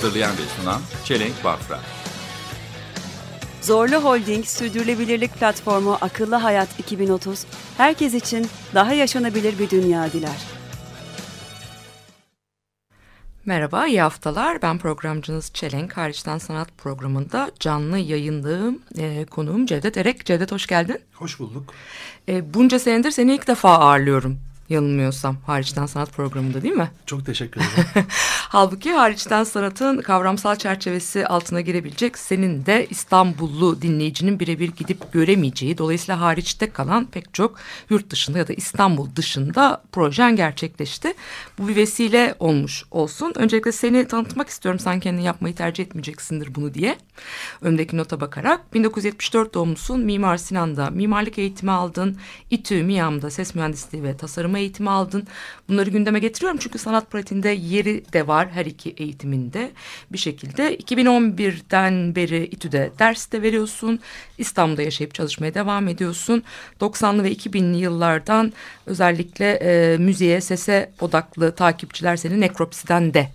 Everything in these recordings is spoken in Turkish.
Hazırlayan ve sunan Çelenk Bafra. Zorlu Holding Sürdürülebilirlik Platformu Akıllı Hayat 2030, herkes için daha yaşanabilir bir dünya diler. Merhaba, iyi haftalar. Ben programcınız Çelenk. Hariçten Sanat programında canlı yayındığım e, konuğum Cevdet Erek. Cevdet hoş geldin. Hoş bulduk. E, bunca senedir seni ilk defa ağırlıyorum yanılmıyorsam hariçten sanat programında değil mi? Çok teşekkür ederim. Halbuki hariçten sanatın kavramsal çerçevesi altına girebilecek senin de İstanbullu dinleyicinin birebir gidip göremeyeceği dolayısıyla hariçte kalan pek çok yurt dışında ya da İstanbul dışında projen gerçekleşti. Bu bir vesile olmuş olsun. Öncelikle seni tanıtmak istiyorum sen kendini yapmayı tercih etmeyeceksindir bunu diye. Önümdeki nota bakarak 1974 doğumlusun Mimar Sinan'da mimarlık eğitimi aldın. İTÜ, MİAM'da ses mühendisliği ve tasarım eğitimi aldın. Bunları gündeme getiriyorum çünkü sanat pratiğinde yeri de var her iki eğitiminde bir şekilde. 2011'den beri İTÜ'de ders de veriyorsun. İstanbul'da yaşayıp çalışmaya devam ediyorsun. 90'lı ve 2000'li yıllardan özellikle e, müziğe, sese odaklı takipçiler seni Nekropsi'den de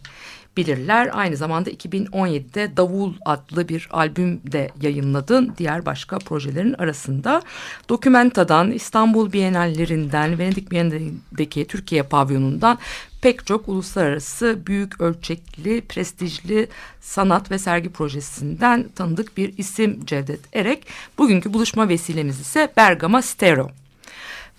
bilirler. Aynı zamanda 2017'de Davul adlı bir albüm de yayınladın. Diğer başka projelerin arasında Dokumenta'dan, İstanbul Bienallerinden, Venedik Bienalindeki Türkiye pavyonundan pek çok uluslararası büyük ölçekli, prestijli sanat ve sergi projesinden tanıdık bir isim Cevdet Erek. Bugünkü buluşma vesilemiz ise Bergama Stereo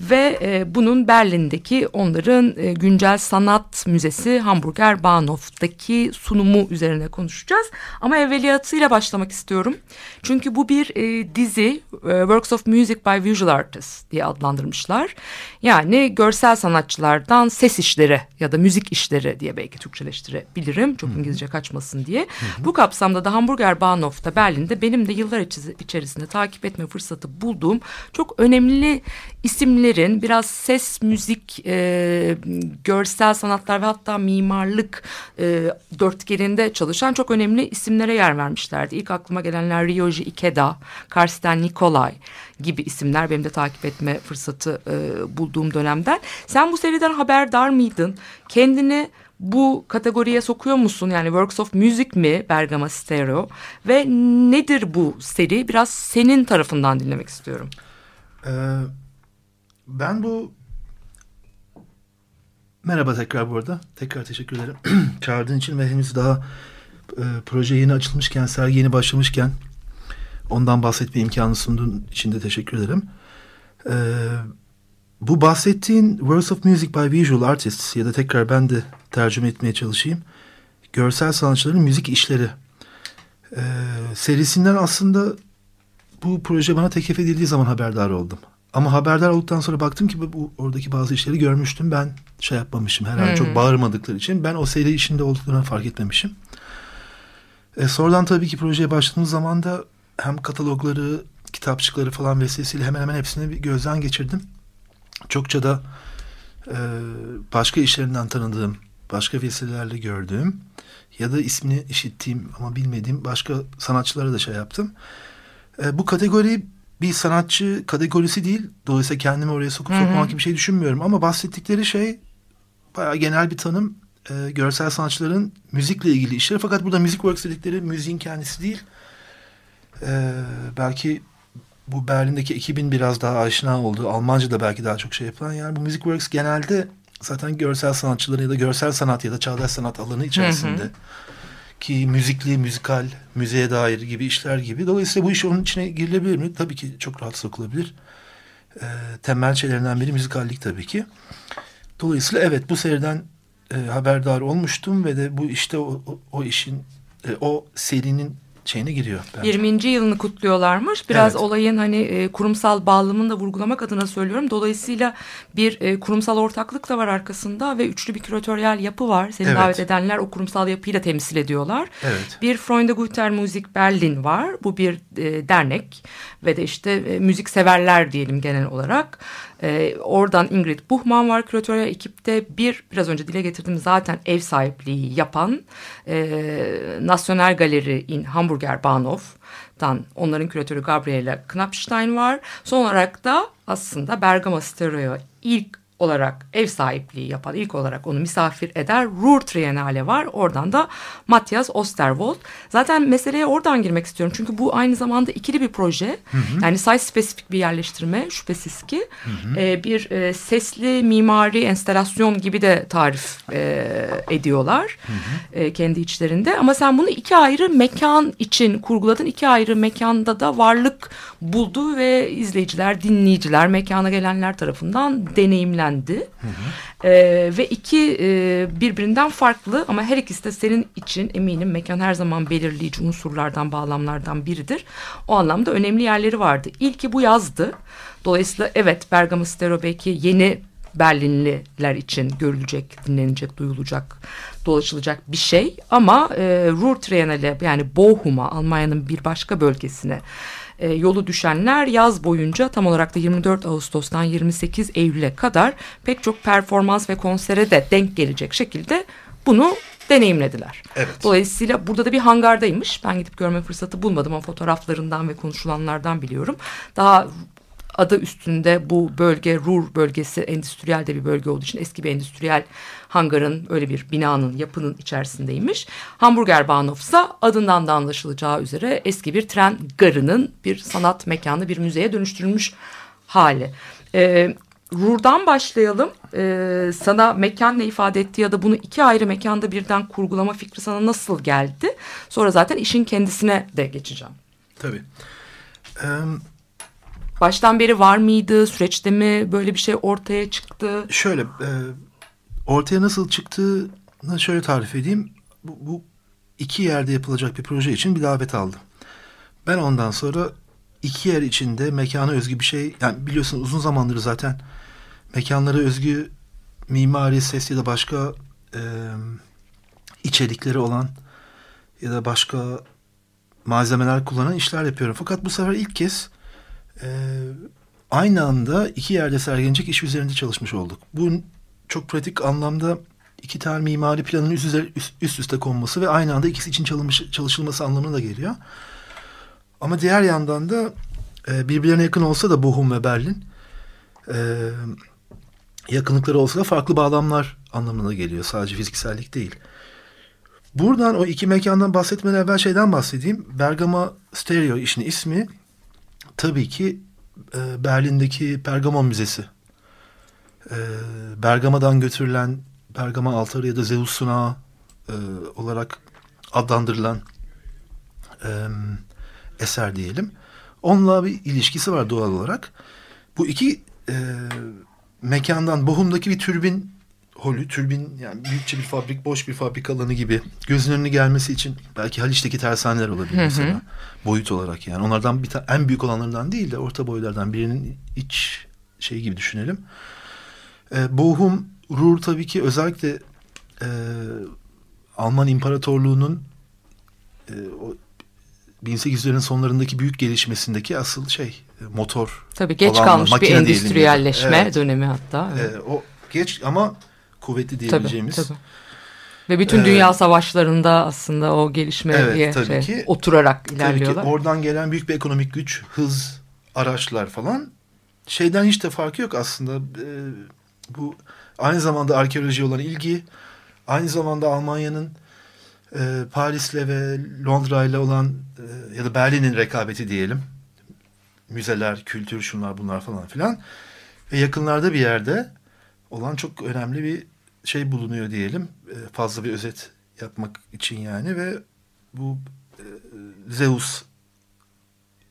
ve e, bunun Berlin'deki onların e, güncel sanat müzesi Hamburger Bahnhof'taki sunumu üzerine konuşacağız. Ama evveliyatıyla başlamak istiyorum. Çünkü bu bir e, dizi e, Works of Music by Visual Artists diye adlandırmışlar. Yani görsel sanatçılardan ses işleri ya da müzik işleri diye belki Türkçeleştirebilirim. Çok İngilizce kaçmasın diye. Bu kapsamda da Hamburger Bahnhof'ta Berlin'de benim de yıllar içerisinde takip etme fırsatı bulduğum çok önemli isimlerin biraz ses, müzik, e, görsel sanatlar ve hatta mimarlık e, dörtgeninde çalışan çok önemli isimlere yer vermişlerdi. İlk aklıma gelenler Ryoji Ikeda, Karsten Nikolay gibi isimler benim de takip etme fırsatı e, bulduğum dönemden. Sen bu seriden haberdar mıydın? Kendini bu kategoriye sokuyor musun? Yani Works of Music mi Bergama Stereo? Ve nedir bu seri? Biraz senin tarafından dinlemek istiyorum. Ee, ben bu... Merhaba tekrar bu arada. Tekrar teşekkür ederim. Çağırdığın için ve henüz daha e, proje yeni açılmışken, sergi yeni başlamışken ondan bahsetme imkanı sunduğun için de teşekkür ederim. Ee, bu bahsettiğin Works of Music by Visual Artists ya da tekrar ben de tercüme etmeye çalışayım. Görsel sanatçıların müzik işleri ee, serisinden aslında bu proje bana teklif edildiği zaman haberdar oldum. Ama haberdar olduktan sonra baktım ki bu oradaki bazı işleri görmüştüm. Ben şey yapmamışım herhalde hmm. çok bağırmadıkları için. Ben o seri işinde olduklarını fark etmemişim. E, sonradan tabii ki projeye başladığımız zaman da hem katalogları, kitapçıkları falan vesilesiyle hemen hemen hepsini bir gözden geçirdim. Çokça da e, başka işlerinden tanıdığım, başka vesilelerle gördüğüm ya da ismini işittiğim ama bilmediğim başka sanatçılara da şey yaptım. E, bu kategori bir sanatçı kategorisi değil. Dolayısıyla kendimi oraya sokup sokmamak gibi bir şey düşünmüyorum. Ama bahsettikleri şey bayağı genel bir tanım. E, görsel sanatçıların müzikle ilgili işleri. Fakat burada müzik works dedikleri müziğin kendisi değil. E, belki bu Berlin'deki ekibin biraz daha aşina olduğu, Almanca da belki daha çok şey yapılan. Yani bu Music Works genelde zaten görsel sanatçıların ya da görsel sanat ya da çağdaş sanat alanı içerisinde. Hı hı ki müzikli, müzikal, müzeye dair gibi işler gibi. Dolayısıyla bu iş onun içine girilebilir mi? Tabii ki çok rahat sokulabilir. E, temel şeylerinden biri müzikallik tabii ki. Dolayısıyla evet bu seriden e, haberdar olmuştum ve de bu işte o, o, o işin, e, o serinin şeyine giriyor. bence. 20. yılını kutluyorlarmış. Biraz Evet. olayın hani e, kurumsal bağlamını da vurgulamak adına söylüyorum. Dolayısıyla bir e, kurumsal ortaklık da var arkasında ve üçlü bir küratöryel yapı var. Seni Evet. davet edenler o kurumsal yapıyı da temsil ediyorlar. Evet. Bir Freunde Guter Musik Berlin var. Bu bir e, dernek ve de işte e, müzik severler diyelim genel olarak. E, oradan Ingrid Buchmann var küratöryel ekipte. Bir biraz önce dile getirdim zaten ev sahipliği yapan e, National Galeri in Hamburger Bahnhof'tan onların küratörü Gabriela Knappstein var. Son olarak da aslında Bergamo Stereo'ya ilk olarak ev sahipliği yapan ilk olarak onu misafir eder Ruhr Triennale var. Oradan da Matthias Osterwold. Zaten meseleye oradan girmek istiyorum. Çünkü bu aynı zamanda ikili bir proje. Yani size spesifik bir yerleştirme şüphesiz ki. Ee, bir e, sesli mimari enstelasyon gibi de tarif e, ediyorlar. e, kendi içlerinde. Ama sen bunu iki ayrı mekan için kurguladın. İki ayrı mekanda da varlık buldu ve izleyiciler, dinleyiciler, mekana gelenler tarafından deneyimlendi. Ee, ve iki e, birbirinden farklı ama her ikisi de senin için eminim mekan her zaman belirleyici unsurlardan, bağlamlardan biridir. O anlamda önemli yerleri vardı. İlki bu yazdı. Dolayısıyla evet Bergamo Stereo belki yeni Berlinliler için görülecek, dinlenecek, duyulacak, dolaşılacak bir şey. Ama e, Ruhr Triennale yani Bochum'a, Almanya'nın bir başka bölgesine e, yolu düşenler yaz boyunca tam olarak da 24 Ağustos'tan 28 Eylül'e kadar pek çok performans ve konsere de denk gelecek şekilde bunu deneyimlediler. Evet. Dolayısıyla burada da bir hangardaymış. Ben gidip görme fırsatı bulmadım ama fotoğraflarından ve konuşulanlardan biliyorum. Daha adı üstünde bu bölge Ruhr bölgesi endüstriyel de bir bölge olduğu için eski bir endüstriyel hangarın öyle bir binanın yapının içerisindeymiş. Hamburger Bahnhof ise adından da anlaşılacağı üzere eski bir tren garının bir sanat mekanı bir müzeye dönüştürülmüş hali. Ee, Ruhr'dan başlayalım. Ee, sana mekan ne ifade etti ya da bunu iki ayrı mekanda birden kurgulama fikri sana nasıl geldi? Sonra zaten işin kendisine de geçeceğim. Tabii. Ee, Baştan beri var mıydı? Süreçte mi böyle bir şey ortaya çıktı? şöyle e, ortaya nasıl çıktığını şöyle tarif edeyim. Bu, bu iki yerde yapılacak bir proje için bir davet aldım. Ben ondan sonra iki yer içinde mekana özgü bir şey yani biliyorsun uzun zamandır zaten mekanlara özgü mimari ses ya da başka e, içerikleri olan ya da başka malzemeler kullanan işler yapıyorum. Fakat bu sefer ilk kez e, aynı anda iki yerde sergilenecek iş üzerinde çalışmış olduk. Bu çok pratik anlamda iki tane mimari planın üst, üze- üst, üst üste konması ve aynı anda ikisi için çalınmış, çalışılması anlamına da geliyor. Ama diğer yandan da e, birbirlerine yakın olsa da Bochum ve Berlin e, yakınlıkları olsa da farklı bağlamlar anlamına geliyor. Sadece fiziksellik değil. Buradan o iki mekandan bahsetmeden evvel şeyden bahsedeyim. Bergama Stereo işin ismi tabii ki e, Berlin'deki Pergamon Müzesi. E, Bergama'dan götürülen Bergama altarı ya da Zeus sunağı e, olarak adlandırılan e, eser diyelim. Onunla bir ilişkisi var doğal olarak. Bu iki e, mekandan Bochum'daki bir türbin holü, türbin yani büyükçe bir fabrik, boş bir fabrika alanı gibi gözün önüne gelmesi için belki Haliç'teki tersaneler olabilir mesela. Boyut olarak yani. Onlardan bir en büyük olanlarından değil de orta boylardan birinin iç şey gibi düşünelim. E, Bochum, Ruhr tabii ki özellikle e, Alman İmparatorluğu'nun e, o 1800'lerin sonlarındaki büyük gelişmesindeki asıl şey e, motor. Tabii geç Alanla, kalmış bir endüstriyelleşme Evet. dönemi hatta. Evet. E, o geç ama kuvvetli tabii, diyebileceğimiz. tabii. Ve bütün Ee, dünya savaşlarında aslında o gelişmeye Evet, tabii şey, ki. oturarak Tabii ki ilerliyorlar. oradan gelen büyük bir ekonomik güç, hız, araçlar falan şeyden hiç de farkı yok aslında. E, bu aynı zamanda arkeoloji olan ilgi, aynı zamanda Almanya'nın e, Paris'le ve Londra'yla olan e, ya da Berlin'in rekabeti diyelim. Müzeler, kültür, şunlar bunlar falan filan. Ve yakınlarda bir yerde olan çok önemli bir şey bulunuyor diyelim. E, fazla bir özet yapmak için yani ve bu e, Zeus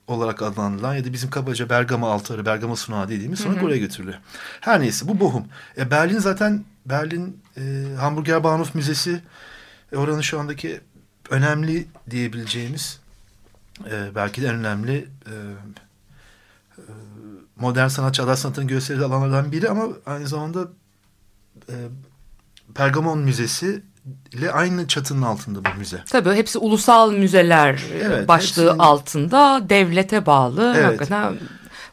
olarak adlandırılan ya da bizim kabaca Bergama altarı, Bergama sunağı dediğimiz sonra oraya götürülüyor. Her neyse bu Bochum. E, Berlin zaten Berlin e, Hamburger Bahnhof Müzesi e, oranın şu andaki önemli diyebileceğimiz e, belki de en önemli e, e, modern sanat, çağdaş sanatın gösterdiği alanlardan biri ama aynı zamanda e, Pergamon Müzesi ile aynı çatının altında bu müze. Tabii hepsi ulusal müzeler Evet, başlığı hepsinin- altında devlete bağlı. Evet. Hakikaten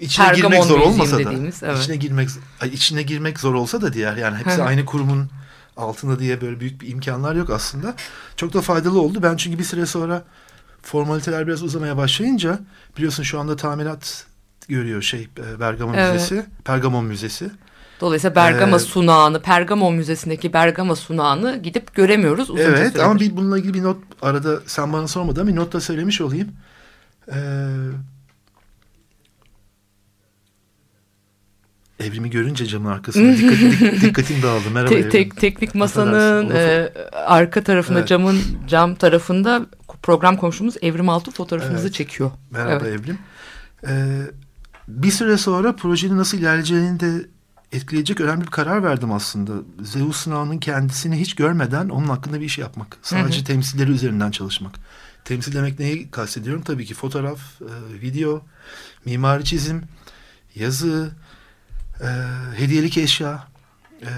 İçine Pergamon girmek zor olmasa da. evet. içine girmek içine girmek zor olsa da diğer yani hepsi Hı hı. aynı kurumun altında diye böyle büyük bir imkanlar yok aslında. Çok da faydalı oldu. Ben çünkü bir süre sonra formaliteler biraz uzamaya başlayınca biliyorsun şu anda tamirat görüyor şey e, Bergama Evet. Müzesi, Pergamon Müzesi. Dolayısıyla Bergama Ee, sunağını, Pergamon Müzesi'ndeki Bergama sunağını gidip göremiyoruz uzunca evet süredir. ama bir, bununla ilgili bir not arada sen bana sormadan bir not da söylemiş olayım. Ee, evrimi görünce camın arkasında dikkatim, dik- dikkatim dağıldı. Merhaba Te- tek- teknik masanın e, arka tarafında Evet. camın cam tarafında program komşumuz Evrim Altı fotoğrafımızı Evet. çekiyor. Merhaba Evet. Evrim. Ee, bir süre sonra projenin nasıl ilerleyeceğini de etkileyecek önemli bir karar verdim aslında. Zeus sınavının kendisini hiç görmeden onun hakkında bir iş yapmak. Sadece temsilleri üzerinden çalışmak. Temsil demek neyi kastediyorum? Tabii ki fotoğraf, e, video, mimari çizim, yazı, e, hediyelik eşya. E,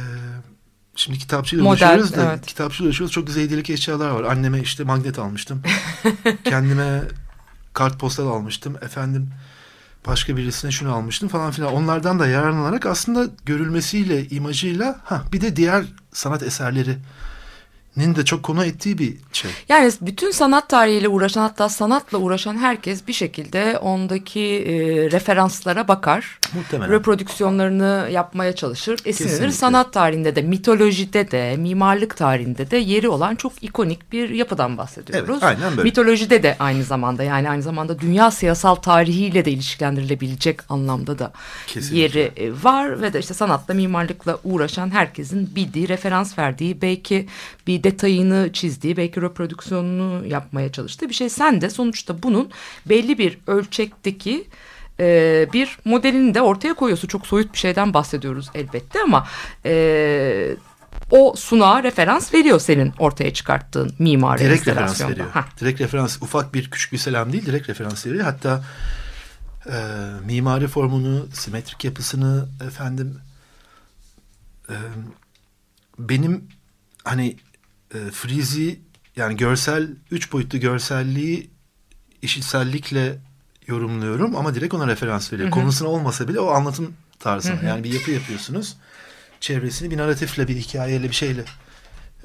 şimdi kitapçıyla Model, uğraşıyoruz da evet. kitapçıyla uğraşıyoruz. Çok güzel hediyelik eşyalar var. Anneme işte magnet almıştım. Kendime kartpostal almıştım. Efendim başka birisine şunu almıştım falan filan. Onlardan da yararlanarak aslında görülmesiyle, imajıyla ha bir de diğer sanat eserlerinin de çok konu ettiği bir şey. Yani bütün sanat tarihiyle uğraşan hatta sanatla uğraşan herkes bir şekilde ondaki e, referanslara bakar. Muhtemelen. Reprodüksiyonlarını yapmaya çalışır. Esinlenir. Kesinlikle. Sanat tarihinde de, mitolojide de, mimarlık tarihinde de yeri olan çok ikonik bir yapıdan bahsediyoruz. Evet, aynen böyle. Mitolojide de aynı zamanda yani aynı zamanda dünya siyasal tarihiyle de ilişkilendirilebilecek anlamda da Kesinlikle. yeri e, var ve de işte sanatla mimarlıkla uğraşan herkesin bildiği, referans verdiği, belki bir detayını çizdiği, belki reprodüksiyonunu yapmaya çalıştığı bir şey. Sen de sonuçta bunun belli bir ölçekteki e, bir modelini de ortaya koyuyorsun. Çok soyut bir şeyden bahsediyoruz elbette ama e, o sunağa referans veriyor senin ortaya çıkarttığın mimari direkt referans veriyor. Hah. Direkt referans ufak bir küçük bir selam değil direkt referans veriyor. Hatta e, mimari formunu, simetrik yapısını efendim e, benim hani e, frizi yani görsel üç boyutlu görselliği işitsellikle yorumluyorum ama direkt ona referans veriyor. Konusuna olmasa bile o anlatım tarzına. Yani bir yapı yapıyorsunuz. Çevresini bir narratifle, bir hikayeyle, bir şeyle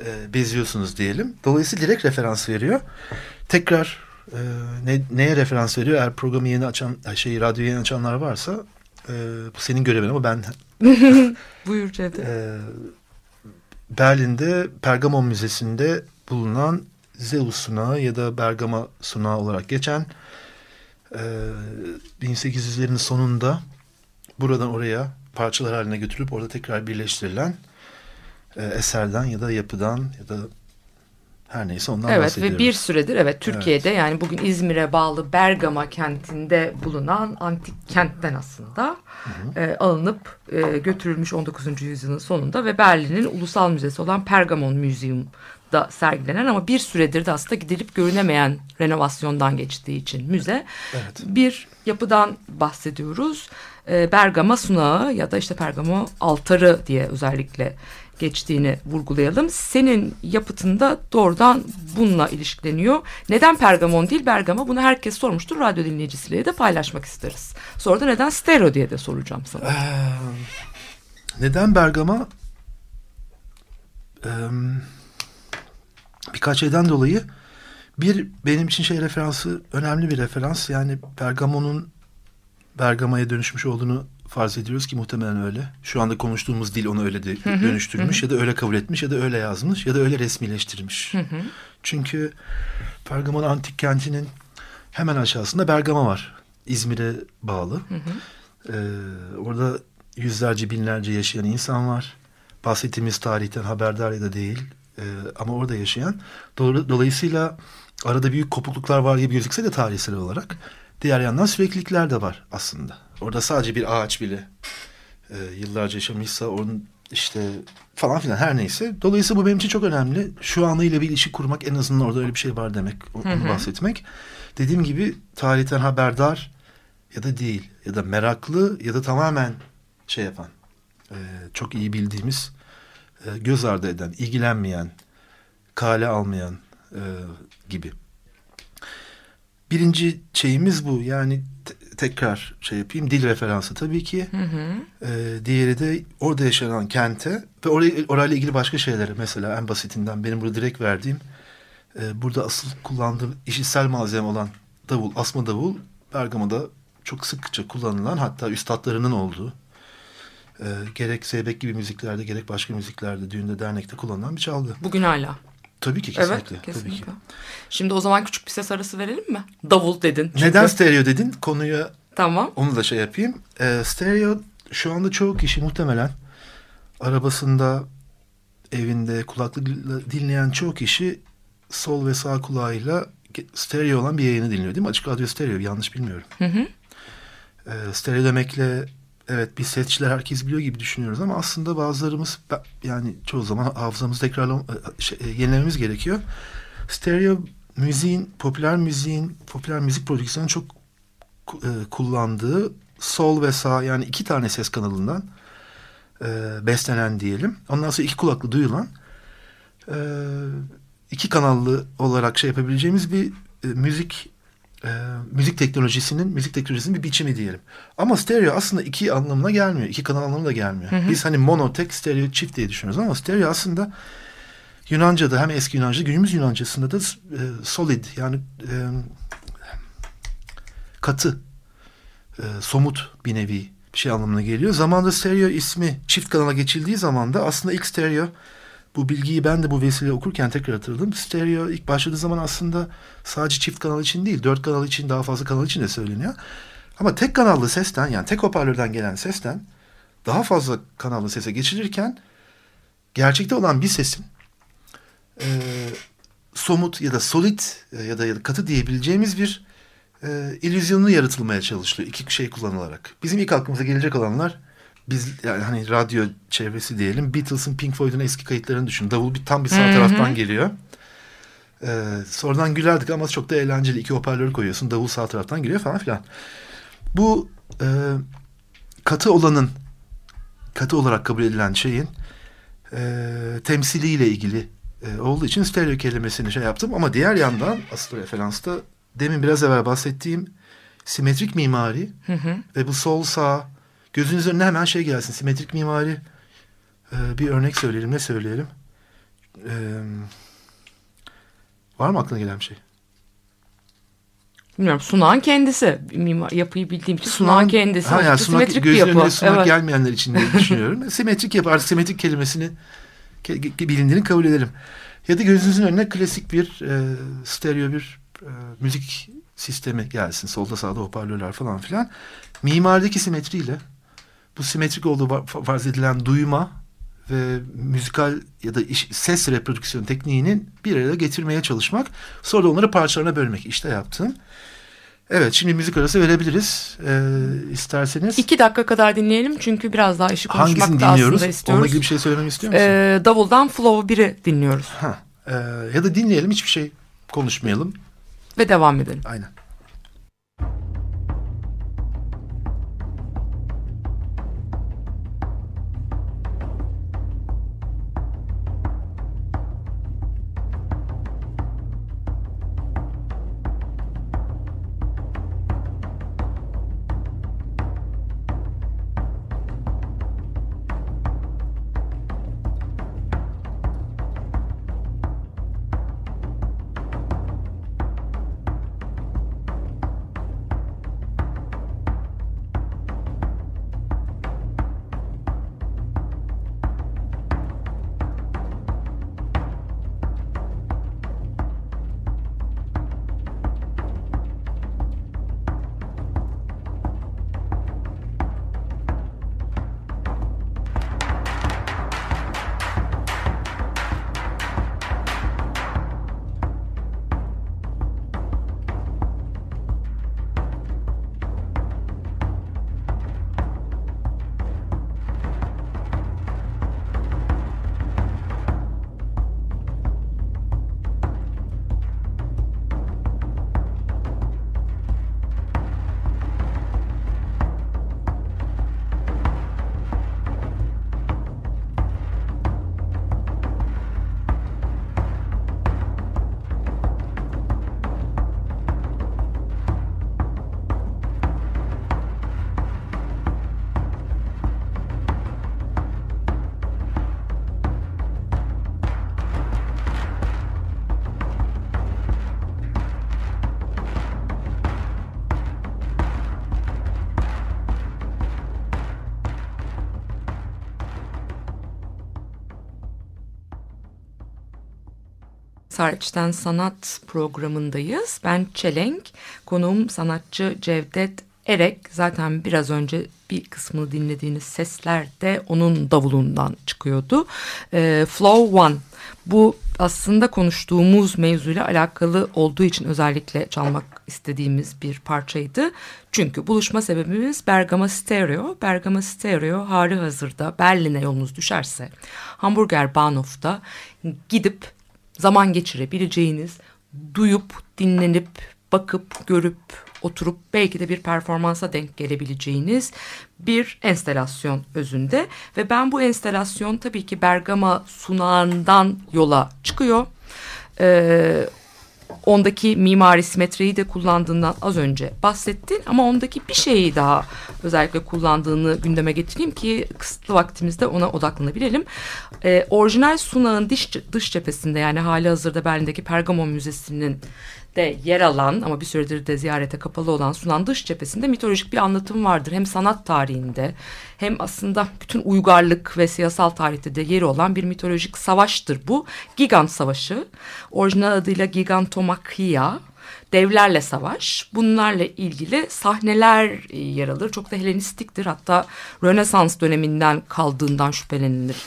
e, beziyorsunuz diyelim. Dolayısıyla direkt referans veriyor. Tekrar e, ne, neye referans veriyor? Eğer programı yeni açan, şey radyoyu yeni açanlar varsa e, bu senin görevin ama ben Buyur Cevdet. e, Berlin'de Pergamon Müzesi'nde bulunan Zeus sunağı ya da Bergama sunağı olarak geçen e, 1800'lerin sonunda buradan oraya parçalar haline götürüp orada tekrar birleştirilen e, eserden ya da yapıdan ya da her neyse ondan Evet bahsediyorum. ve bir süredir evet Türkiye'de yani bugün İzmir'e bağlı Bergama kentinde bulunan antik kentten aslında e, alınıp e, götürülmüş 19. yüzyılın sonunda ve Berlin'in ulusal müzesi olan Pergamon Museum'da sergilenen ama bir süredir de aslında gidilip görünemeyen renovasyondan geçtiği için müze Evet. bir yapıdan bahsediyoruz. E, Bergama sunağı ya da işte Bergama altarı diye özellikle geçtiğini vurgulayalım. Senin yapıtında doğrudan bununla ilişkileniyor. Neden Pergamon değil Bergama? Bunu herkes sormuştur. Radyo dinleyicisiyle de paylaşmak isteriz. Sonra da neden stereo diye de soracağım sana. Ee, neden Bergama? Ee, birkaç şeyden dolayı. Bir benim için şey referansı önemli bir referans. Yani Bergamo'nun Bergama'ya dönüşmüş olduğunu farz ediyoruz ki muhtemelen öyle. Şu anda konuştuğumuz dil onu öyle de, dönüştürmüş ya da öyle kabul etmiş ya da öyle yazmış ya da öyle resmileştirmiş. Çünkü Pergamon antik kentinin hemen aşağısında Bergama var. İzmir'e bağlı. Ee, orada yüzlerce binlerce yaşayan insan var. Bahsettiğimiz tarihten haberdar ya da değil. Ee, ama orada yaşayan. Dolayısıyla arada büyük kopukluklar var gibi gözükse de tarihsel olarak. Diğer yandan süreklilikler de var aslında. Orada sadece bir ağaç bile e, yıllarca yaşamışsa onun işte falan filan her neyse. Dolayısıyla bu benim için çok önemli. Şu anıyla bir ilişki kurmak en azından orada öyle bir şey var demek. Onu bahsetmek. Dediğim gibi tarihten haberdar ya da değil ya da meraklı ya da tamamen şey yapan e, çok iyi bildiğimiz e, göz ardı eden, ilgilenmeyen, kale almayan e, gibi. Birinci şeyimiz bu. Yani tekrar şey yapayım. Dil referansı tabii ki. E, diğeri de orada yaşanan kente ve orayı, orayla ilgili başka şeylere. Mesela en basitinden benim burada direkt verdiğim e, burada asıl kullandığım işitsel malzeme olan davul, asma davul Bergama'da çok sıkça kullanılan hatta üstadlarının olduğu e, gerek zeybek gibi müziklerde gerek başka müziklerde düğünde dernekte kullanılan bir çalgı. Bugün hala. Tabii ki kesinlikle. Evet Tabii kesinlikle. ki. Şimdi o zaman küçük bir ses arası verelim mi? Davul dedin. çünkü. Neden stereo dedin? Konuya Tamam. onu da şey yapayım. Ee, stereo şu anda çoğu kişi muhtemelen arabasında, evinde kulaklıkla dinleyen çoğu kişi sol ve sağ kulağıyla stereo olan bir yayını dinliyor değil mi? Açık radyo stereo yanlış bilmiyorum. Hı hı. Ee, stereo demekle evet biz setçiler herkes biliyor gibi düşünüyoruz ama aslında bazılarımız yani çoğu zaman hafızamızı tekrarlam şey, e, yenilememiz gerekiyor. Stereo müziğin popüler müziğin popüler müzik prodüksiyonu çok e, kullandığı sol ve sağ yani iki tane ses kanalından e, beslenen diyelim. Ondan sonra iki kulaklı duyulan e, iki kanallı olarak şey yapabileceğimiz bir e, müzik e, müzik teknolojisinin müzik teknolojisinin bir biçimi diyelim. Ama stereo aslında iki anlamına gelmiyor. iki kanal anlamına da gelmiyor. Biz hani mono, tek, stereo, çift diye düşünüyoruz ama stereo aslında Yunanca'da hem eski Yunanca'da günümüz Yunanca'sında da e, solid yani e, katı, e, somut bir nevi bir şey anlamına geliyor. Zamanda stereo ismi çift kanala geçildiği zaman da aslında ilk stereo bu bilgiyi ben de bu vesile okurken tekrar hatırladım. Stereo ilk başladığı zaman aslında sadece çift kanal için değil, dört kanal için daha fazla kanal için de söyleniyor. Ama tek kanallı sesten yani tek hoparlörden gelen sesten daha fazla kanallı sese geçilirken gerçekte olan bir sesin e, somut ya da solid e, ya da, ya da katı diyebileceğimiz bir e, illüzyonu yaratılmaya çalışılıyor iki şey kullanılarak. Bizim ilk aklımıza gelecek olanlar biz yani hani radyo çevresi diyelim Beatles'ın Pink Floyd'un eski kayıtlarını düşün. Davul bir tam bir sağ taraftan geliyor. Ee, sonradan gülerdik ama çok da eğlenceli. İki hoparlörü koyuyorsun. Davul sağ taraftan geliyor falan filan. Bu e, katı olanın katı olarak kabul edilen şeyin e, temsiliyle ilgili e, olduğu için stereo kelimesini şey yaptım. Ama diğer yandan asıl referansta demin biraz evvel bahsettiğim simetrik mimari ve bu sol sağ gözünüzün önüne hemen şey gelsin. Simetrik mimari e, bir örnek söyleyelim. Ne söyleyelim? E, var mı aklına gelen bir şey? Bilmiyorum sunağın kendisi. Mimar, yapıyı bildiğim için sunağın kendisi. Ha, yani sunak, simetrik bir yapı. önüne sunak Evet. gelmeyenler için diye düşünüyorum. simetrik yapı. Artık simetrik kelimesini ke- ke- bilindiğini kabul edelim. Ya da gözünüzün önüne klasik bir e, stereo bir e, müzik sistemi gelsin. Solda sağda hoparlörler falan filan. Mimarideki simetriyle bu simetrik olduğu farz edilen duyma ve müzikal ya da iş- ses reprodüksiyon tekniğinin bir araya getirmeye çalışmak. Sonra da onları parçalarına bölmek. İşte yaptım. Evet şimdi müzik arası verebiliriz. Ee, isterseniz. İki dakika kadar dinleyelim çünkü biraz daha işi konuşmak Hangisini da dinliyoruz? aslında Onunla istiyoruz. ilgili bir şey söylememi istiyor musun? Ee, Davuldan Flow 1'i dinliyoruz ha, e, ya da dinleyelim hiçbir şey konuşmayalım. ve devam edelim. Aynen. Hariçten Sanat programındayız. Ben Çelenk, konuğum sanatçı Cevdet Erek. Zaten biraz önce bir kısmını dinlediğiniz sesler de onun davulundan çıkıyordu. Ee, Flow One, bu aslında konuştuğumuz mevzuyla alakalı olduğu için özellikle çalmak istediğimiz bir parçaydı. Çünkü buluşma sebebimiz Bergama Stereo. Bergama Stereo hali hazırda Berlin'e yolunuz düşerse Hamburger Bahnhof'ta gidip zaman geçirebileceğiniz, duyup, dinlenip, bakıp, görüp, oturup belki de bir performansa denk gelebileceğiniz bir enstelasyon özünde. Ve ben bu enstelasyon tabii ki Bergama sunağından yola çıkıyor. Ee, ondaki mimari simetriyi de kullandığından az önce bahsettin ama ondaki bir şeyi daha özellikle kullandığını gündeme getireyim ki kısıtlı vaktimizde ona odaklanabilelim. Ee, orijinal sunağın dış, dış cephesinde yani hali hazırda Berlin'deki Pergamon Müzesi'nin de yer alan ama bir süredir de ziyarete kapalı olan sunan dış cephesinde mitolojik bir anlatım vardır. Hem sanat tarihinde hem aslında bütün uygarlık ve siyasal tarihte de yeri olan bir mitolojik savaştır bu. Gigant Savaşı. Orijinal adıyla Gigantomachia devlerle savaş. Bunlarla ilgili sahneler yer alır. Çok da Helenistiktir. Hatta Rönesans döneminden kaldığından şüphelenilir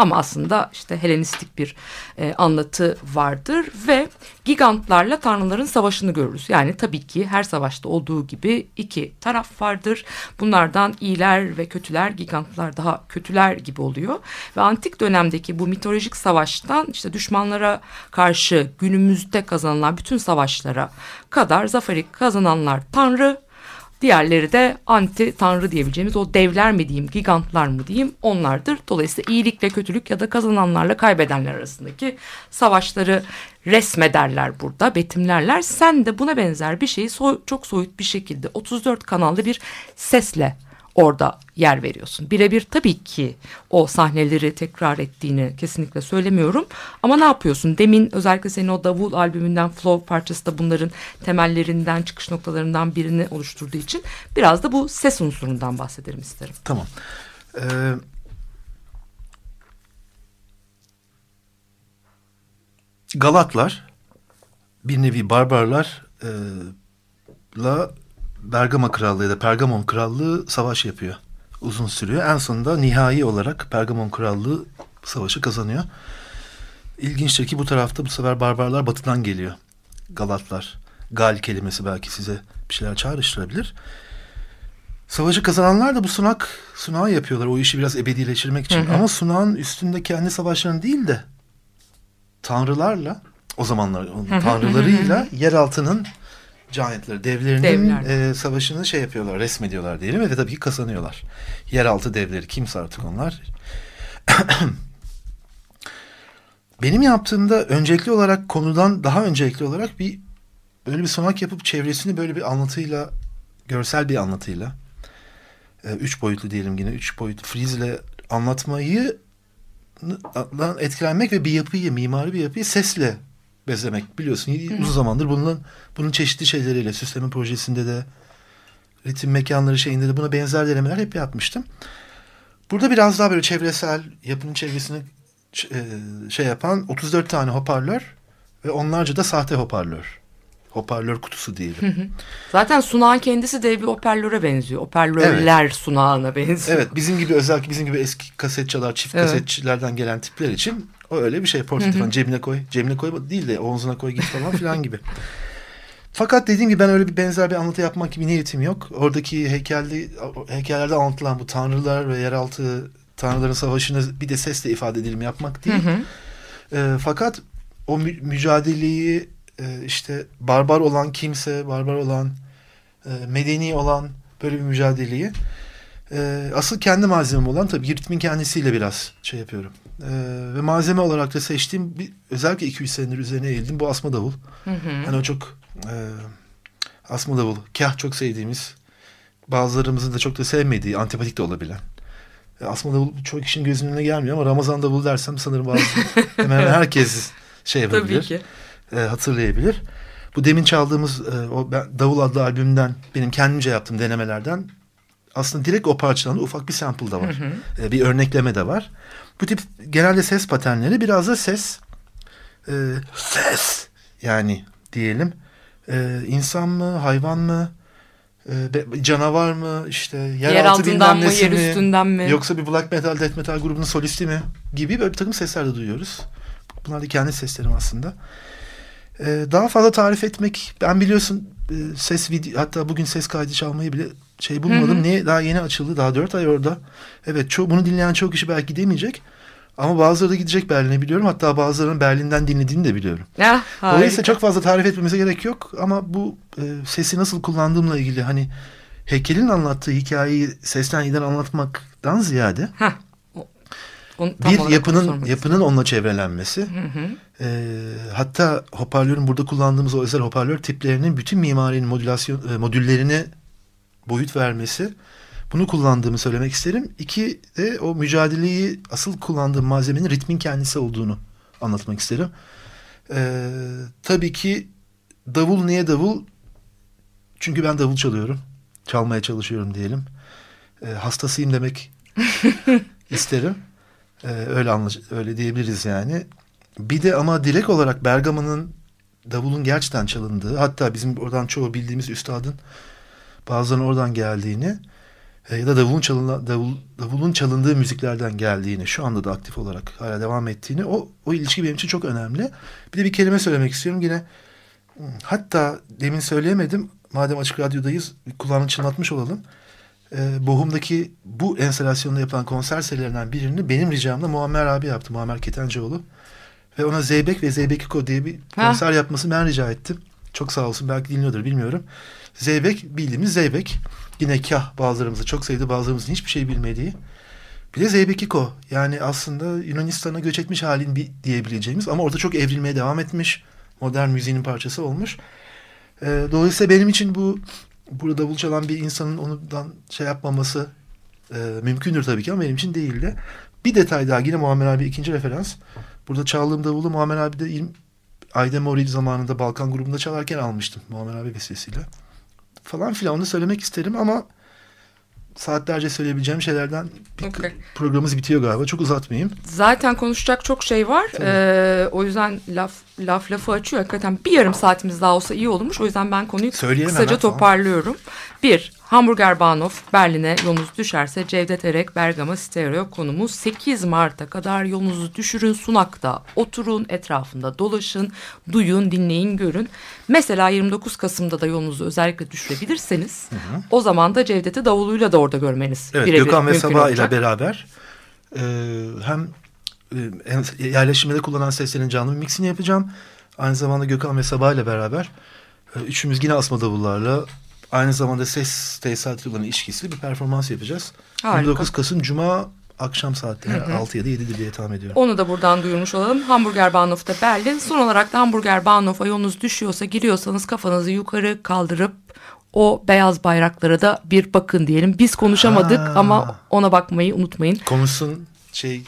ama aslında işte Helenistik bir e, anlatı vardır ve gigantlarla tanrıların savaşını görürüz. Yani tabii ki her savaşta olduğu gibi iki taraf vardır. Bunlardan iyiler ve kötüler, gigantlar daha kötüler gibi oluyor. Ve antik dönemdeki bu mitolojik savaştan işte düşmanlara karşı günümüzde kazanılan bütün savaşlara kadar zaferi kazananlar tanrı, Diğerleri de anti tanrı diyebileceğimiz o devler mi diyeyim, gigantlar mı diyeyim onlardır. Dolayısıyla iyilikle kötülük ya da kazananlarla kaybedenler arasındaki savaşları resmederler burada, betimlerler. Sen de buna benzer bir şeyi so çok soyut bir şekilde 34 kanallı bir sesle orada yer veriyorsun. Birebir tabii ki o sahneleri tekrar ettiğini kesinlikle söylemiyorum. Ama ne yapıyorsun? Demin özellikle senin o Davul albümünden Flow parçası da bunların temellerinden, çıkış noktalarından birini oluşturduğu için biraz da bu ses unsurundan bahsedelim isterim. Tamam. Ee, Galatlar bir nevi barbarlar e, Bergama Krallığı ya da Pergamon Krallığı savaş yapıyor. Uzun sürüyor. En sonunda nihai olarak Pergamon Krallığı savaşı kazanıyor. İlginçtir ki bu tarafta bu sefer barbarlar batıdan geliyor. Galatlar. Gal kelimesi belki size bir şeyler çağrıştırabilir. Savaşı kazananlar da bu sunak sunağı yapıyorlar. O işi biraz ebedileştirmek için. Hı hı. Ama sunağın üstünde kendi savaşlarını değil de tanrılarla o zamanlar tanrılarıyla yeraltının giantları, devlerinin Devler. e, savaşını şey yapıyorlar, resmediyorlar diyelim ve tabii ki kazanıyorlar. Yeraltı devleri kimse artık onlar. Benim yaptığımda öncelikli olarak konudan daha öncelikli olarak bir böyle bir sunak yapıp çevresini böyle bir anlatıyla, görsel bir anlatıyla, e, üç boyutlu diyelim yine, üç boyutlu frizle anlatmayı etkilenmek ve bir yapıyı, mimari bir yapıyı sesle bezlemek biliyorsun. Hı. Uzun zamandır bunun bunun çeşitli şeyleriyle süsleme projesinde de ritim mekanları şeyinde de buna benzer denemeler hep yapmıştım. Burada biraz daha böyle çevresel yapının çevresini şey yapan 34 tane hoparlör ve onlarca da sahte hoparlör. Hoparlör kutusu diyelim. Zaten sunağın kendisi de bir hoparlöre benziyor. Hoparlörler evet. sunağına benziyor. Evet bizim gibi özellikle bizim gibi eski kasetçiler, çift evet. kasetçilerden gelen tipler için o öyle bir şey. Portre falan cebine koy. Cebine koy değil de omzuna koy git falan filan gibi. Fakat dediğim gibi ben öyle bir benzer bir anlatı yapmak gibi niyetim yok. Oradaki heykelde, heykellerde anlatılan bu tanrılar ve yeraltı tanrıların savaşını bir de sesle ifade edelim yapmak değil. Hı hı. E, fakat o mü mücadeleyi e, işte barbar olan kimse, barbar olan, e, medeni olan böyle bir mücadeleyi e, asıl kendi malzemem olan tabii ritmin kendisiyle biraz şey yapıyorum. E, ve malzeme olarak da seçtiğim bir, özellikle 200 senedir üzerine eğildim bu asma davul. Hı hı. Hani o çok e, asma davul. Kah çok sevdiğimiz bazılarımızın da çok da sevmediği antipatik de olabilen. E, asma davul çok kişinin gözünün önüne gelmiyor ama Ramazan davul dersem sanırım bazı hemen hemen herkes şey yapabilir. Tabii ki. E, hatırlayabilir. Bu demin çaldığımız e, o ben, Davul adlı albümden benim kendimce yaptığım denemelerden aslında direkt o parçadan ufak bir sample da var. Hı hı. E, bir örnekleme de var. Bu tip genelde ses paternleri biraz da ses e, ses yani diyelim e, insan mı hayvan mı e, be- canavar mı işte Yer yeraltı altından bilmem mı, yer üstünden mi? yoksa bir black metal death metal grubunun solisti mi gibi böyle bir takım sesler de duyuyoruz. Bunlar da kendi seslerim aslında. E, daha fazla tarif etmek ben biliyorsun ses video hatta bugün ses kaydı çalmayı bile şey bulmadım. Hı hı. Niye daha yeni açıldı daha dört ay orada. Evet çok bunu dinleyen çok kişi belki demeyecek. Ama bazıları da gidecek Berlin'e biliyorum. Hatta bazılarının Berlin'den dinlediğini de biliyorum. Ah, Dolayısıyla çok fazla tarif etmemize gerek yok. Ama bu e, sesi nasıl kullandığımla ilgili hani heykelin anlattığı hikayeyi sesten giden anlatmaktan ziyade Heh, o- onu bir yapının yapının onunla çevrelenmesi. istedim. Hı hı. E, hatta hoparlörün burada kullandığımız o özel hoparlör tiplerinin bütün mimarinin modülasyon e, modüllerine boyut vermesi. Bunu kullandığımı söylemek isterim. İki de o mücadeleyi asıl kullandığım malzemenin ritmin kendisi olduğunu anlatmak isterim. Ee, tabii ki davul niye davul? Çünkü ben davul çalıyorum. Çalmaya çalışıyorum diyelim. Ee, hastasıyım demek isterim. Ee, öyle anlaş öyle diyebiliriz yani. Bir de ama direkt olarak Bergama'nın davulun gerçekten çalındığı hatta bizim oradan çoğu bildiğimiz üstadın bazılarının oradan geldiğini e, ya da davulun, çalına, davul, davulun çalındığı müziklerden geldiğini şu anda da aktif olarak hala devam ettiğini o, o ilişki benim için çok önemli. Bir de bir kelime söylemek istiyorum yine hatta demin söyleyemedim madem açık radyodayız kulağını çınlatmış olalım. E, Bohum'daki bu enstalasyonda yapılan konser serilerinden birini benim ricamla Muammer abi yaptı. Muammer Ketencoğlu. Ve ona Zeybek ve Zeybekiko diye bir Ha. konser yapmasını ben rica ettim. Çok sağ olsun belki dinliyordur bilmiyorum. Zeybek bildiğimiz Zeybek. Yine kah bazılarımızı çok sevdi bazılarımızın hiçbir şey bilmediği. Bir de Zeybekiko yani aslında Yunanistan'a göç etmiş halin bir diyebileceğimiz ama orada çok evrilmeye devam etmiş. Modern müziğinin parçası olmuş. Ee, dolayısıyla benim için bu burada davul çalan bir insanın ondan şey yapmaması e, mümkündür tabii ki ama benim için değildi. Bir detay daha yine Muammer abi ikinci referans. Burada çaldığım davulu Muammer abi de İl- Ayda Moril zamanında Balkan grubunda çalarken almıştım Muammer abi vesilesiyle. Falan filan onu söylemek isterim ama saatlerce söyleyebileceğim şeylerden Okey. programımız bitiyor galiba. Çok uzatmayayım. Zaten konuşacak çok şey var. Ee, o yüzden laf laf lafı açıyor. Hakikaten bir yarım saatimiz daha olsa iyi olurmuş. O yüzden ben konuyu Söyleyelim kısaca tamam. toparlıyorum. Bir, Hamburger Bahnhof Berlin'e yolunuz düşerse Cevdet Erek Bergama Stereo konumu 8 Mart'a kadar yolunuzu düşürün Sunak'ta oturun etrafında dolaşın duyun dinleyin görün. Mesela 29 Kasım'da da yolunuzu özellikle düşürebilirseniz o zaman da Cevdet'i davuluyla da orada görmeniz Evet Gökhan ve Sabah ile beraber e, hem e, yerleşimede kullanılan seslerin canlı bir mixini yapacağım. Aynı zamanda Gökhan ve Sabah ile beraber e, üçümüz yine asma davullarla aynı zamanda ses tesisatıyla olan ilişkisi bir performans yapacağız. Harika. 29 Kasım Cuma akşam saatleri 6 ya da 7'dir diye tahmin ediyorum. Onu da buradan duyurmuş olalım. Hamburger Bahnhof'ta Berlin. Son olarak da Hamburger Bahnhof'a yolunuz düşüyorsa giriyorsanız kafanızı yukarı kaldırıp o beyaz bayraklara da bir bakın diyelim. Biz konuşamadık Ha. ama ona bakmayı unutmayın. Konuşsun şey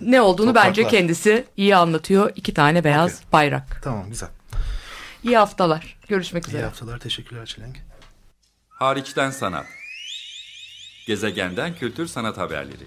Ne olduğunu Topraklar. bence kendisi iyi anlatıyor. İki tane beyaz Okey. bayrak. tamam güzel. İyi haftalar. Görüşmek İyi üzere. haftalar teşekkürler Çelenk. Hariçten sanat. Gezegenden kültür sanat haberleri.